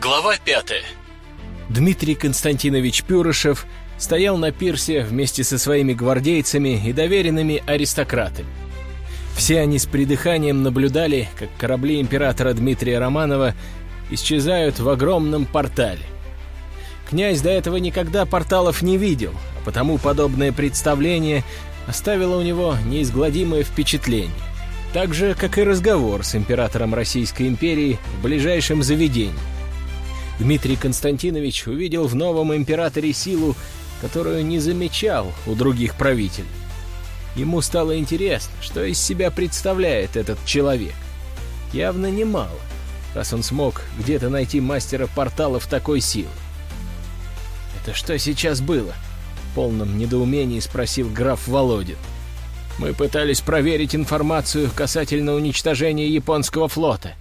Глава пятая. Дмитрий Константинович Пюрышев стоял на пирсе вместе со своими гвардейцами и доверенными аристократами. Все они с придыханием наблюдали, как корабли императора Дмитрия Романова исчезают в огромном портале. Князь до этого никогда порталов не видел, а потому подобное представление оставило у него неизгладимое впечатление. Так же, как и разговор с императором Российской империи в ближайшем заведении. Дмитрий Константинович увидел в новом императоре силу, которую не замечал у других правителей. Ему стало интересно, что из себя представляет этот человек. Явно немало, раз он смог где-то найти мастера порталов такой силы. «Это что сейчас было?» — в полном недоумении спросил граф Володин. «Мы пытались проверить информацию касательно уничтожения японского флота,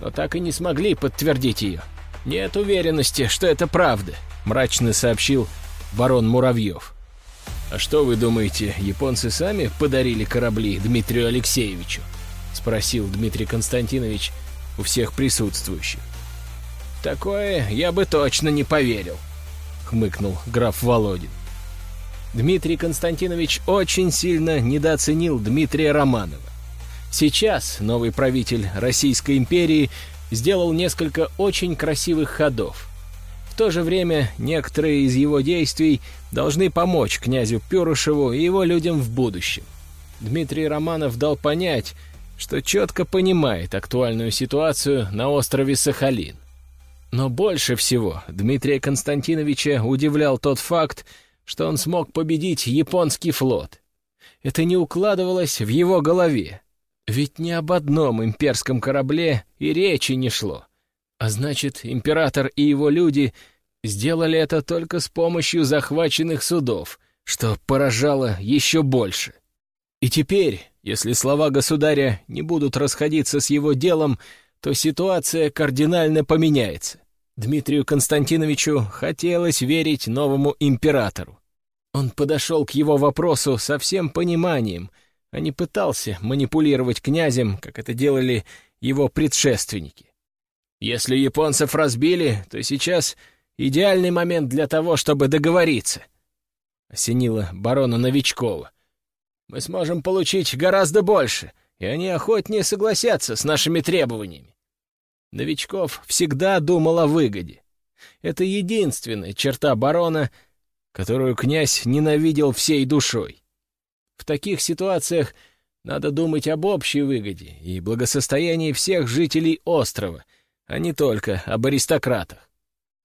но так и не смогли подтвердить ее», «Нет уверенности, что это правда», — мрачно сообщил барон Муравьев. «А что вы думаете, японцы сами подарили корабли Дмитрию Алексеевичу?» — спросил Дмитрий Константинович у всех присутствующих. «Такое я бы точно не поверил», — хмыкнул граф Володин. Дмитрий Константинович очень сильно недооценил Дмитрия Романова. Сейчас новый правитель Российской империи сделал несколько очень красивых ходов. В то же время некоторые из его действий должны помочь князю Перушеву и его людям в будущем. Дмитрий Романов дал понять, что четко понимает актуальную ситуацию на острове Сахалин. Но больше всего Дмитрия Константиновича удивлял тот факт, что он смог победить японский флот. Это не укладывалось в его голове. Ведь ни об одном имперском корабле и речи не шло. А значит, император и его люди сделали это только с помощью захваченных судов, что поражало еще больше. И теперь, если слова государя не будут расходиться с его делом, то ситуация кардинально поменяется. Дмитрию Константиновичу хотелось верить новому императору. Он подошел к его вопросу со всем пониманием — а не пытался манипулировать князем, как это делали его предшественники. Если японцев разбили, то сейчас идеальный момент для того, чтобы договориться, — осенила барона Новичкова. Мы сможем получить гораздо больше, и они охотнее согласятся с нашими требованиями. Новичков всегда думал о выгоде. Это единственная черта барона, которую князь ненавидел всей душой. В таких ситуациях надо думать об общей выгоде и благосостоянии всех жителей острова, а не только об аристократах.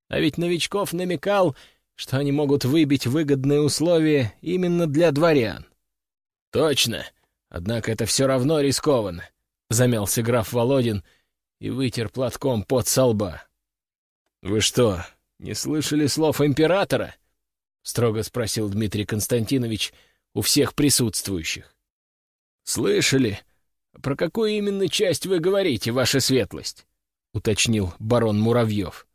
А ведь Новичков намекал, что они могут выбить выгодные условия именно для дворян. «Точно, однако это все равно рискованно», — замялся граф Володин и вытер платком под со лба. «Вы что, не слышали слов императора?» — строго спросил Дмитрий Константинович, — у всех присутствующих. «Слышали? Про какую именно часть вы говорите, ваша светлость?» — уточнил барон Муравьев.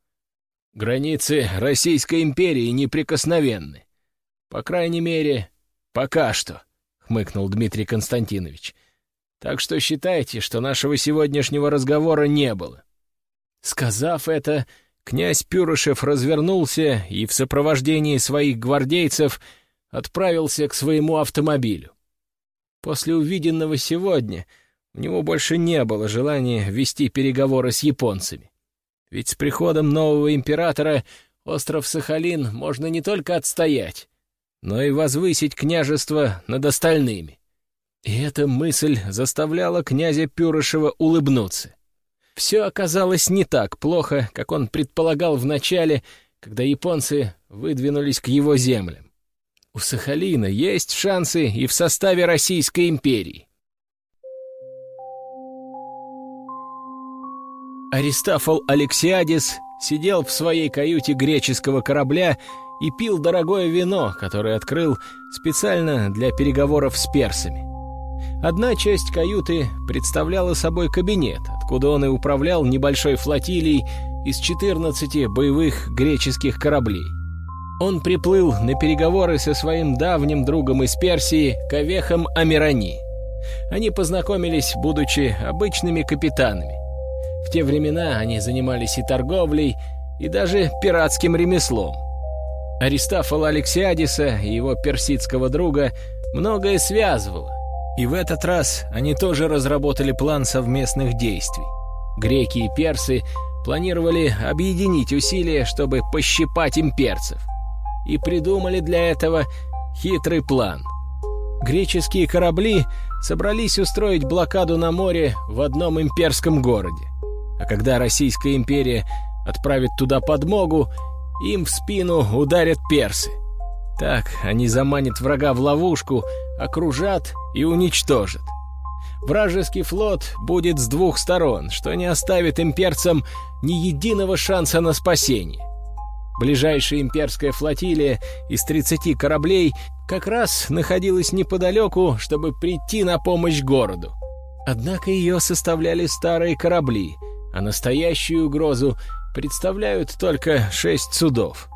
«Границы Российской империи неприкосновенны. По крайней мере, пока что», — хмыкнул Дмитрий Константинович. «Так что считайте, что нашего сегодняшнего разговора не было». Сказав это, князь Пюрышев развернулся и в сопровождении своих гвардейцев — отправился к своему автомобилю. После увиденного сегодня у него больше не было желания вести переговоры с японцами. Ведь с приходом нового императора остров Сахалин можно не только отстоять, но и возвысить княжество над остальными. И эта мысль заставляла князя Пюрышева улыбнуться. Все оказалось не так плохо, как он предполагал вначале, когда японцы выдвинулись к его землям. У Сахалина есть шансы и в составе Российской империи. Аристофол Алексиадис сидел в своей каюте греческого корабля и пил дорогое вино, которое открыл специально для переговоров с персами. Одна часть каюты представляла собой кабинет, откуда он и управлял небольшой флотилией из 14 боевых греческих кораблей. Он приплыл на переговоры со своим давним другом из Персии, Кавехом Амирани. Они познакомились, будучи обычными капитанами. в те времена они занимались и торговлей, и даже пиратским ремеслом. Аристофола Алексиадиса и его персидского друга многое связывало, и в этот раз они тоже разработали план совместных действий. Греки и персы планировали объединить усилия, чтобы пощипать имперцев. И придумали для этого хитрый план. Греческие корабли собрались устроить блокаду на море в одном имперском городе. А когда Российская империя отправит туда подмогу, им в спину ударят персы. Так они заманят врага в ловушку, окружат и уничтожат. Вражеский флот будет с двух сторон, что не оставит имперцам ни единого шанса на спасение. Ближайшая имперская флотилия из 30 кораблей как раз находилась неподалеку, чтобы прийти на помощь городу. Однако ее составляли старые корабли, а настоящую угрозу представляют только шесть судов.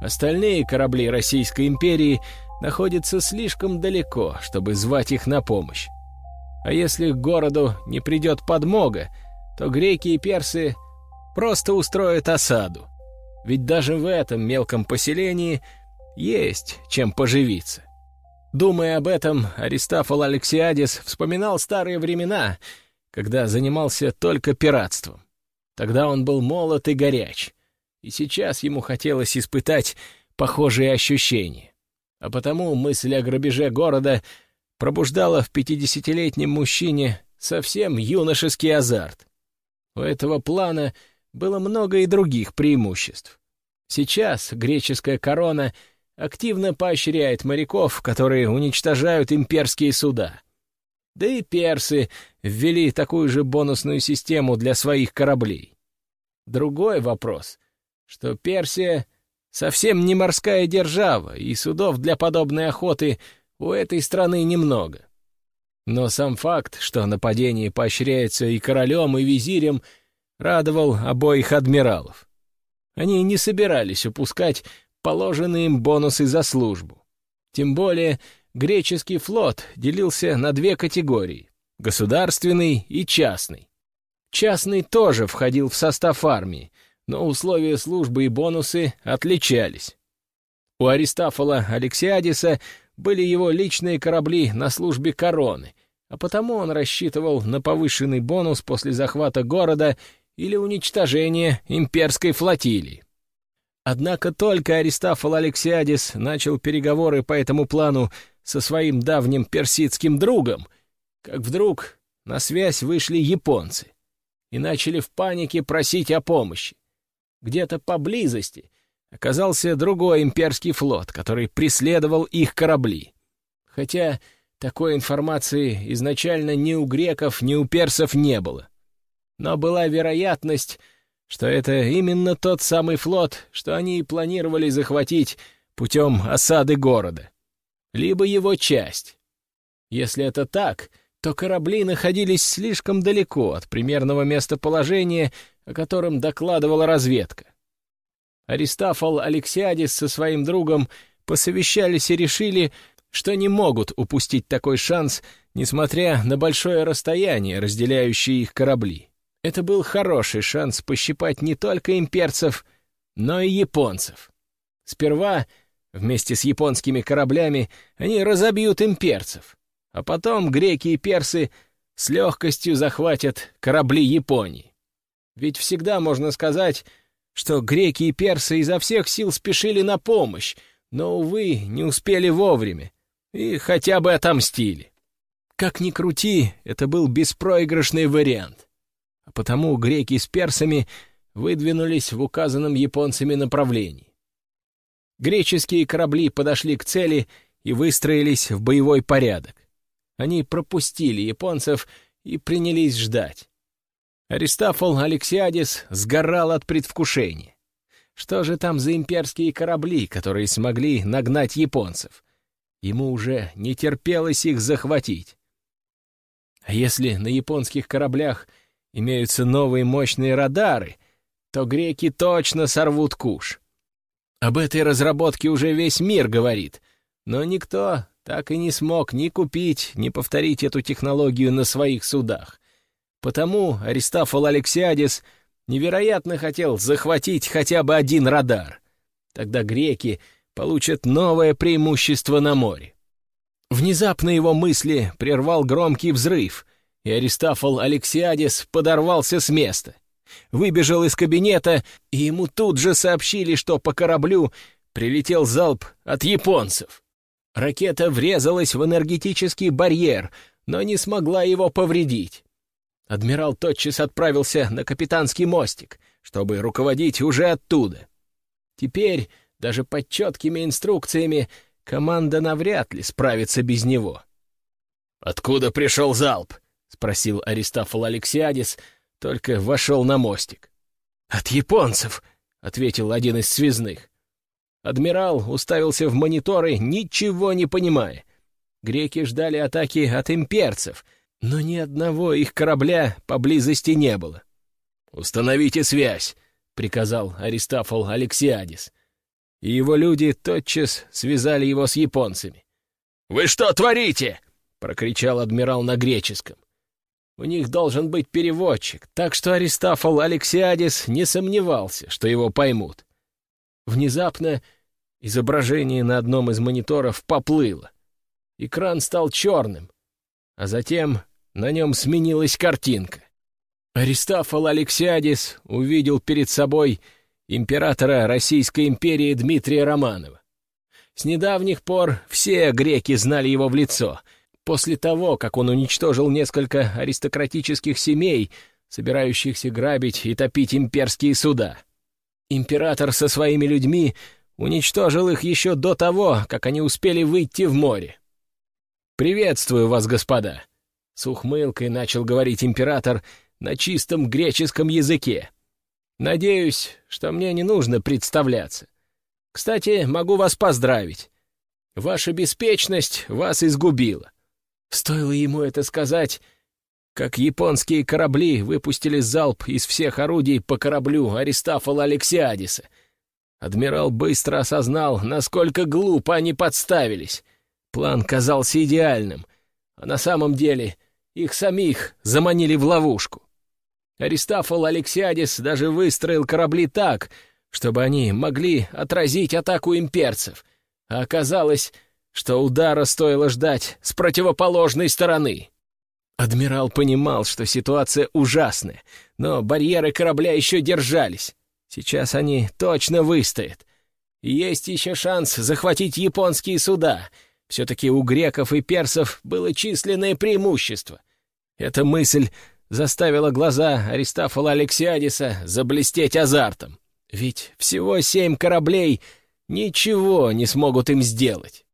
Остальные корабли Российской империи находятся слишком далеко, чтобы звать их на помощь. А если к городу не придет подмога, то греки и персы просто устроят осаду. Ведь даже в этом мелком поселении есть чем поживиться. Думая об этом, Аристофол Алексиадис вспоминал старые времена, когда занимался только пиратством. Тогда он был молод и горяч, и сейчас ему хотелось испытать похожие ощущения. А потому мысль о грабеже города пробуждала в пятидесятилетнем мужчине совсем юношеский азарт. У этого плана было много и других преимуществ. Сейчас греческая корона активно поощряет моряков, которые уничтожают имперские суда. Да и персы ввели такую же бонусную систему для своих кораблей. Другой вопрос, что Персия совсем не морская держава, и судов для подобной охоты у этой страны немного. Но сам факт, что нападение поощряется и королем, и визирем, радовал обоих адмиралов. Они не собирались упускать положенные им бонусы за службу. Тем более греческий флот делился на две категории — государственный и частный. Частный тоже входил в состав армии, но условия службы и бонусы отличались. У Аристофола Алексиадиса были его личные корабли на службе короны, а потому он рассчитывал на повышенный бонус после захвата города или уничтожения имперской флотилии. Однако только Аристофол Алексиадис начал переговоры по этому плану со своим давним персидским другом, как вдруг на связь вышли японцы и начали в панике просить о помощи. Где-то поблизости оказался другой имперский флот, который преследовал их корабли. Хотя такой информации изначально ни у греков, ни у персов не было. Но была вероятность, что это именно тот самый флот, что они и планировали захватить путем осады города. Либо его часть. Если это так, то корабли находились слишком далеко от примерного местоположения, о котором докладывала разведка. Аристофол Алексиадис со своим другом посовещались и решили, что не могут упустить такой шанс, несмотря на большое расстояние, разделяющее их корабли. Это был хороший шанс пощипать не только имперцев, но и японцев. Сперва, вместе с японскими кораблями, они разобьют имперцев, а потом греки и персы с легкостью захватят корабли Японии. Ведь всегда можно сказать, что греки и персы изо всех сил спешили на помощь, но, увы, не успели вовремя и хотя бы отомстили. Как ни крути, это был беспроигрышный вариант. А потому греки с персами выдвинулись в указанном японцами направлении. Греческие корабли подошли к цели и выстроились в боевой порядок. Они пропустили японцев и принялись ждать. Аристофол Алексиадис сгорал от предвкушения. Что же там за имперские корабли, которые смогли нагнать японцев? Ему уже не терпелось их захватить. А если на японских кораблях имеются новые мощные радары, то греки точно сорвут куш. Об этой разработке уже весь мир говорит, но никто так и не смог ни купить, ни повторить эту технологию на своих судах. Потому Аристофол Алексиадис невероятно хотел захватить хотя бы один радар. Тогда греки получат новое преимущество на море. Внезапно его мысли прервал громкий взрыв, и Аристофол Алексиадис подорвался с места. Выбежал из кабинета, и ему тут же сообщили, что по кораблю прилетел залп от японцев. Ракета врезалась в энергетический барьер, но не смогла его повредить. Адмирал тотчас отправился на капитанский мостик, чтобы руководить уже оттуда. Теперь, даже под четкими инструкциями, команда навряд ли справится без него. «Откуда пришел залп?» — спросил Аристофол Алексиадис, только вошел на мостик. «От японцев», — ответил один из связных. Адмирал уставился в мониторы, ничего не понимая. Греки ждали атаки от имперцев, но ни одного их корабля поблизости не было. «Установите связь», — приказал Аристофол Алексиадис. И его люди тотчас связали его с японцами. «Вы что творите?» — прокричал адмирал на греческом. У них должен быть переводчик, так что Аристофол Алексиадис не сомневался, что его поймут. Внезапно изображение на одном из мониторов поплыло. Экран стал черным, а затем на нем сменилась картинка. Аристофол Алексиадис увидел перед собой императора Российской империи Дмитрия Романова. С недавних пор все греки знали его в лицо — После того, как он уничтожил несколько аристократических семей, собирающихся грабить и топить имперские суда. Император со своими людьми уничтожил их еще до того, как они успели выйти в море. «Приветствую вас, господа!» — с ухмылкой начал говорить император на чистом греческом языке. «Надеюсь, что мне не нужно представляться. Кстати, могу вас поздравить. Ваша беспечность вас изгубила. Стоило ему это сказать, как японские корабли выпустили залп из всех орудий по кораблю Аристофола Алексиадиса. Адмирал быстро осознал, насколько глупо они подставились. План казался идеальным, а на самом деле их самих заманили в ловушку. Аристофол Алексиадис даже выстроил корабли так, чтобы они могли отразить атаку имперцев, а оказалось, что удара стоило ждать с противоположной стороны. Адмирал понимал, что ситуация ужасная, но барьеры корабля еще держались. Сейчас они точно выстоят. Есть еще шанс захватить японские суда. Все-таки у греков и персов было численное преимущество. Эта мысль заставила глаза Аристофола Алексиадиса заблестеть азартом. Ведь всего семь кораблей ничего не смогут им сделать.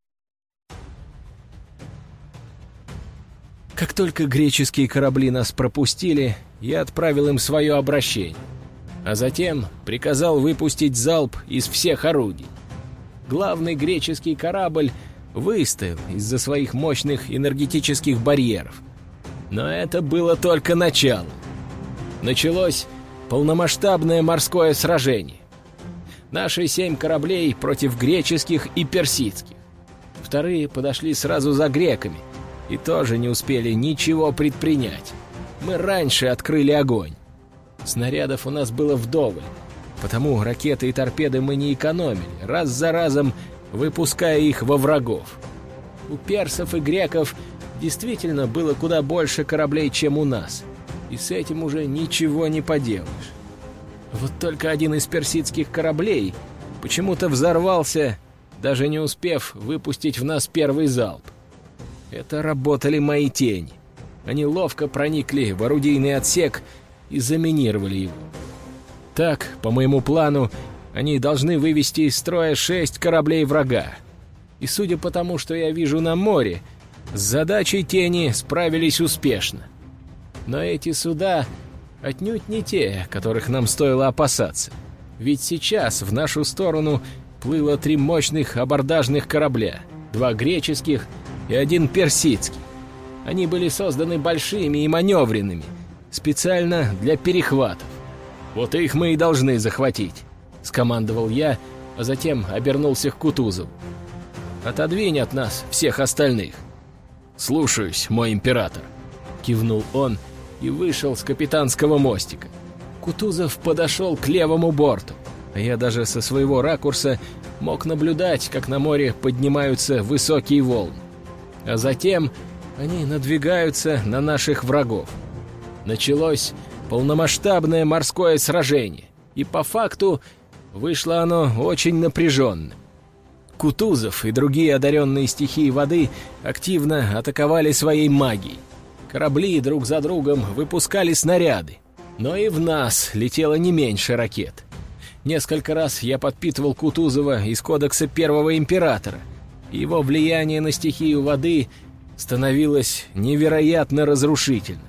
Как только греческие корабли нас пропустили, я отправил им свое обращение, а затем приказал выпустить залп из всех орудий. Главный греческий корабль выстоял из-за своих мощных энергетических барьеров. Но это было только начало. Началось полномасштабное морское сражение. Наши семь кораблей против греческих и персидских. Вторые подошли сразу за греками — и тоже не успели ничего предпринять. Мы раньше открыли огонь. Снарядов у нас было вдоволь, потому ракеты и торпеды мы не экономили, раз за разом выпуская их во врагов. У персов и греков действительно было куда больше кораблей, чем у нас, и с этим уже ничего не поделаешь. Вот только один из персидских кораблей почему-то взорвался, даже не успев выпустить в нас первый залп. Это работали мои тени. Они ловко проникли в орудийный отсек и заминировали его. Так, по моему плану, они должны вывести из строя шесть кораблей врага. И судя по тому, что я вижу на море, с задачей тени справились успешно. Но эти суда отнюдь не те, которых нам стоило опасаться. Ведь сейчас в нашу сторону плыло три мощных абордажных корабля, два греческих — и один персидский. Они были созданы большими и маневренными, специально для перехватов. Вот их мы и должны захватить, — скомандовал я, а затем обернулся к Кутузову. «Отодвинь от нас всех остальных». «Слушаюсь, мой император», — кивнул он и вышел с капитанского мостика. Кутузов подошел к левому борту, а я даже со своего ракурса мог наблюдать, как на море поднимаются высокие волны. А затем они надвигаются на наших врагов. Началось полномасштабное морское сражение, и по факту вышло оно очень напряженным. Кутузов и другие одаренные стихии воды активно атаковали своей магией. Корабли друг за другом выпускали снаряды, но и в нас летело не меньше ракет. Несколько раз я подпитывал Кутузова из кодекса Первого Императора. Его влияние на стихию воды становилось невероятно разрушительным.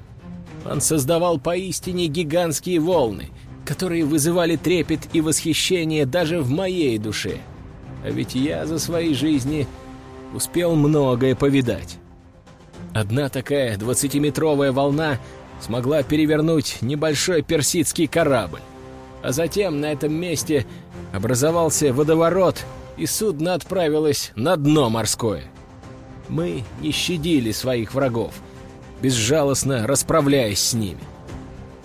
Он создавал поистине гигантские волны, которые вызывали трепет и восхищение даже в моей душе. А ведь я за своей жизни успел многое повидать. Одна такая двадцатиметровая волна смогла перевернуть небольшой персидский корабль. А затем на этом месте образовался водоворот, и судно отправилось на дно морское. Мы не щадили своих врагов, безжалостно расправляясь с ними.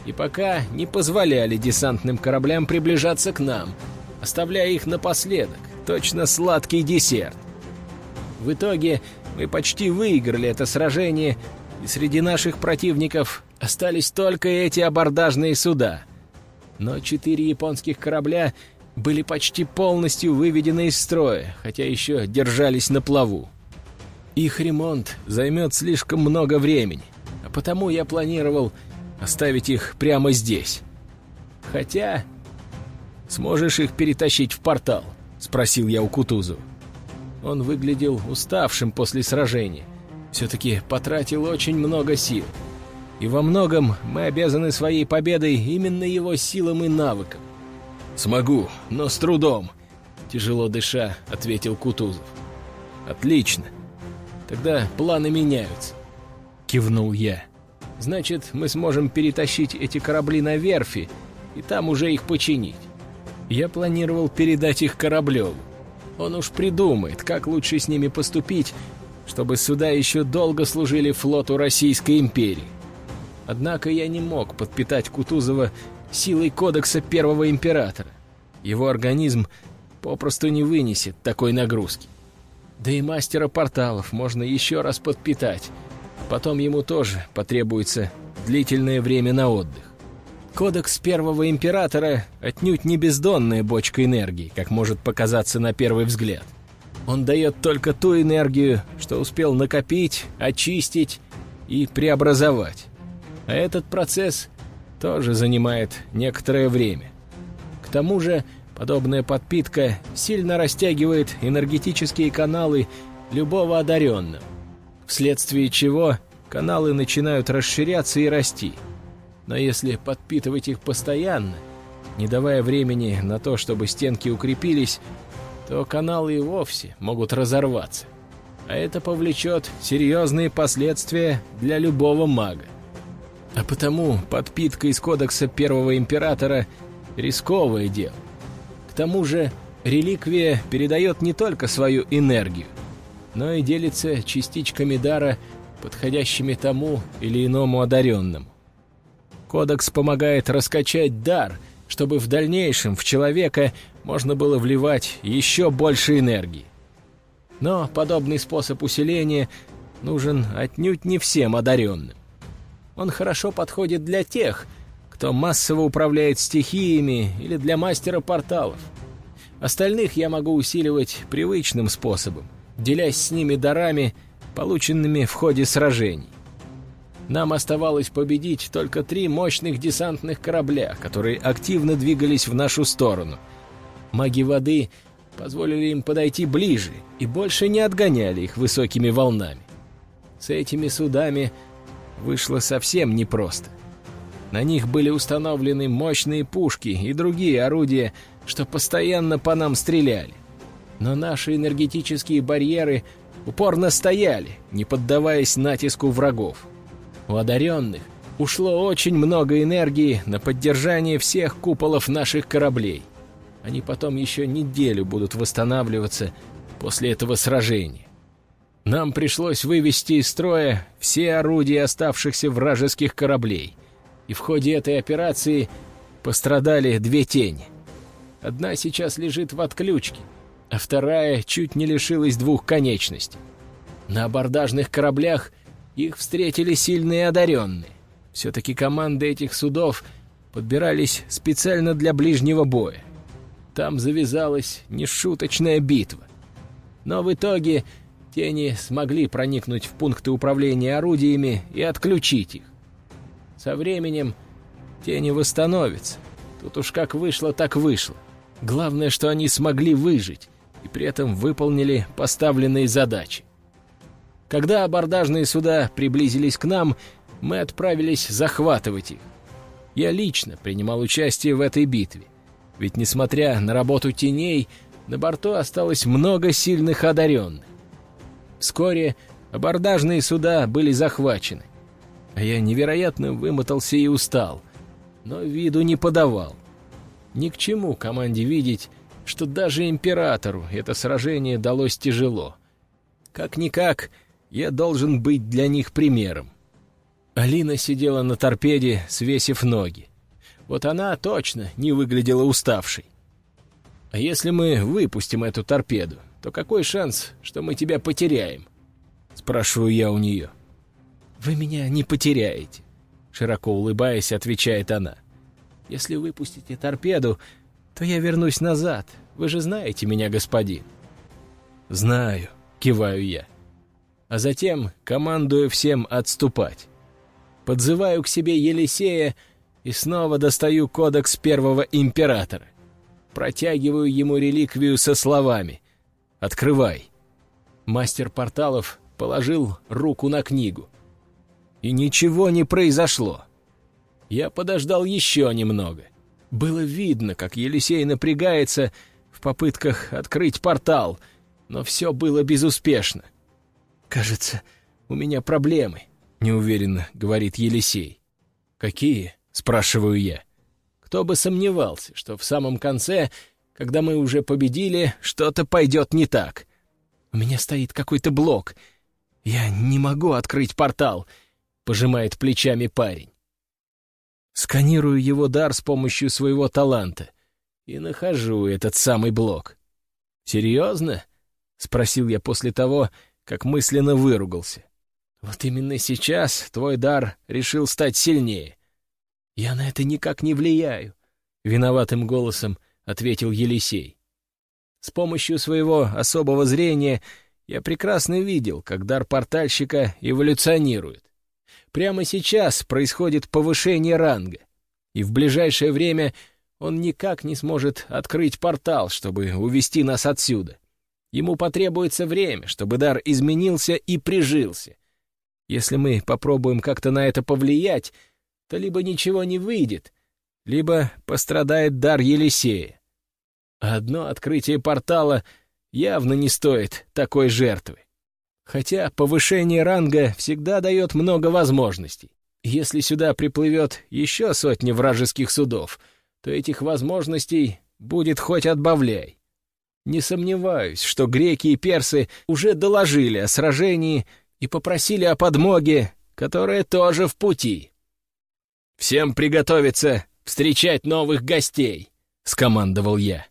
И пока не позволяли десантным кораблям приближаться к нам, оставляя их напоследок, точно сладкий десерт. В итоге мы почти выиграли это сражение, и среди наших противников остались только эти абордажные суда. Но четыре японских корабля были почти полностью выведены из строя, хотя еще держались на плаву. Их ремонт займет слишком много времени, а потому я планировал оставить их прямо здесь. Хотя... «Сможешь их перетащить в портал?» — спросил я у Кутузу. Он выглядел уставшим после сражения. Все-таки потратил очень много сил. И во многом мы обязаны своей победой именно его силам и навыкам. «Смогу, но с трудом», — тяжело дыша, ответил Кутузов. «Отлично. Тогда планы меняются», — кивнул я. «Значит, мы сможем перетащить эти корабли на верфи и там уже их починить. Я планировал передать их Кораблеву. Он уж придумает, как лучше с ними поступить, чтобы сюда еще долго служили флоту Российской империи. Однако я не мог подпитать Кутузова силой кодекса Первого Императора. Его организм попросту не вынесет такой нагрузки. Да и мастера порталов можно еще раз подпитать. Потом ему тоже потребуется длительное время на отдых. Кодекс Первого Императора отнюдь не бездонная бочка энергии, как может показаться на первый взгляд. Он дает только ту энергию, что успел накопить, очистить и преобразовать. А этот процесс тоже занимает некоторое время. К тому же, подобная подпитка сильно растягивает энергетические каналы любого одаренного, вследствие чего каналы начинают расширяться и расти – но если подпитывать их постоянно, не давая времени на то, чтобы стенки укрепились, то каналы и вовсе могут разорваться. А это повлечет серьезные последствия для любого мага. А потому подпитка из кодекса Первого Императора — рисковое дело. К тому же реликвия передает не только свою энергию, но и делится частичками дара, подходящими тому или иному одаренному. Кодекс помогает раскачать дар, чтобы в дальнейшем в человека можно было вливать еще больше энергии. Но подобный способ усиления нужен отнюдь не всем одаренным. Он хорошо подходит для тех, кто массово управляет стихиями или для мастера порталов. Остальных я могу усиливать привычным способом, делясь с ними дарами, полученными в ходе сражений. Нам оставалось победить только три мощных десантных корабля, которые активно двигались в нашу сторону. Маги воды позволили им подойти ближе и больше не отгоняли их высокими волнами. С этими судами вышло совсем непросто. На них были установлены мощные пушки и другие орудия, что постоянно по нам стреляли. Но наши энергетические барьеры упорно стояли, не поддаваясь натиску врагов. У одаренных ушло очень много энергии на поддержание всех куполов наших кораблей. Они потом еще неделю будут восстанавливаться после этого сражения. Нам пришлось вывести из строя все орудия оставшихся вражеских кораблей — и в ходе этой операции пострадали две тени. Одна сейчас лежит в отключке, а вторая чуть не лишилась двух конечностей. На абордажных кораблях их встретили сильные одаренные. Все-таки команды этих судов подбирались специально для ближнего боя. Там завязалась нешуточная битва. Но в итоге тени смогли проникнуть в пункты управления орудиями и отключить их. Со временем тени восстановятся. Тут уж как вышло, так вышло. Главное, что они смогли выжить и при этом выполнили поставленные задачи. Когда абордажные суда приблизились к нам, мы отправились захватывать их. Я лично принимал участие в этой битве. Ведь, несмотря на работу теней, на борту осталось много сильных одаренных. Вскоре абордажные суда были захвачены. А я невероятно вымотался и устал, но виду не подавал. Ни к чему команде видеть, что даже императору это сражение далось тяжело. Как-никак, я должен быть для них примером. Алина сидела на торпеде, свесив ноги. Вот она точно не выглядела уставшей. А если мы выпустим эту торпеду, то какой шанс, что мы тебя потеряем? Спрашиваю я у нее. Вы меня не потеряете, широко улыбаясь, отвечает она. Если выпустите торпеду, то я вернусь назад. Вы же знаете меня, господин. Знаю, киваю я. А затем командую всем отступать. Подзываю к себе Елисея и снова достаю кодекс первого императора. Протягиваю ему реликвию со словами «Открывай». Мастер порталов положил руку на книгу. И ничего не произошло. Я подождал еще немного. Было видно, как Елисей напрягается в попытках открыть портал, но все было безуспешно. «Кажется, у меня проблемы», — неуверенно говорит Елисей. «Какие?» — спрашиваю я. Кто бы сомневался, что в самом конце, когда мы уже победили, что-то пойдет не так. У меня стоит какой-то блок. Я не могу открыть портал, — пожимает плечами парень. Сканирую его дар с помощью своего таланта и нахожу этот самый блок. «Серьезно?» — спросил я после того, как мысленно выругался. «Вот именно сейчас твой дар решил стать сильнее. Я на это никак не влияю», — виноватым голосом ответил Елисей. С помощью своего особого зрения я прекрасно видел, как дар портальщика эволюционирует. Прямо сейчас происходит повышение ранга, и в ближайшее время он никак не сможет открыть портал, чтобы увести нас отсюда. Ему потребуется время, чтобы дар изменился и прижился. Если мы попробуем как-то на это повлиять, то либо ничего не выйдет, либо пострадает дар Елисея. Одно открытие портала явно не стоит такой жертвы. Хотя повышение ранга всегда дает много возможностей. Если сюда приплывет еще сотни вражеских судов, то этих возможностей будет хоть отбавляй. Не сомневаюсь, что греки и персы уже доложили о сражении и попросили о подмоге, которая тоже в пути. «Всем приготовиться встречать новых гостей», — скомандовал я.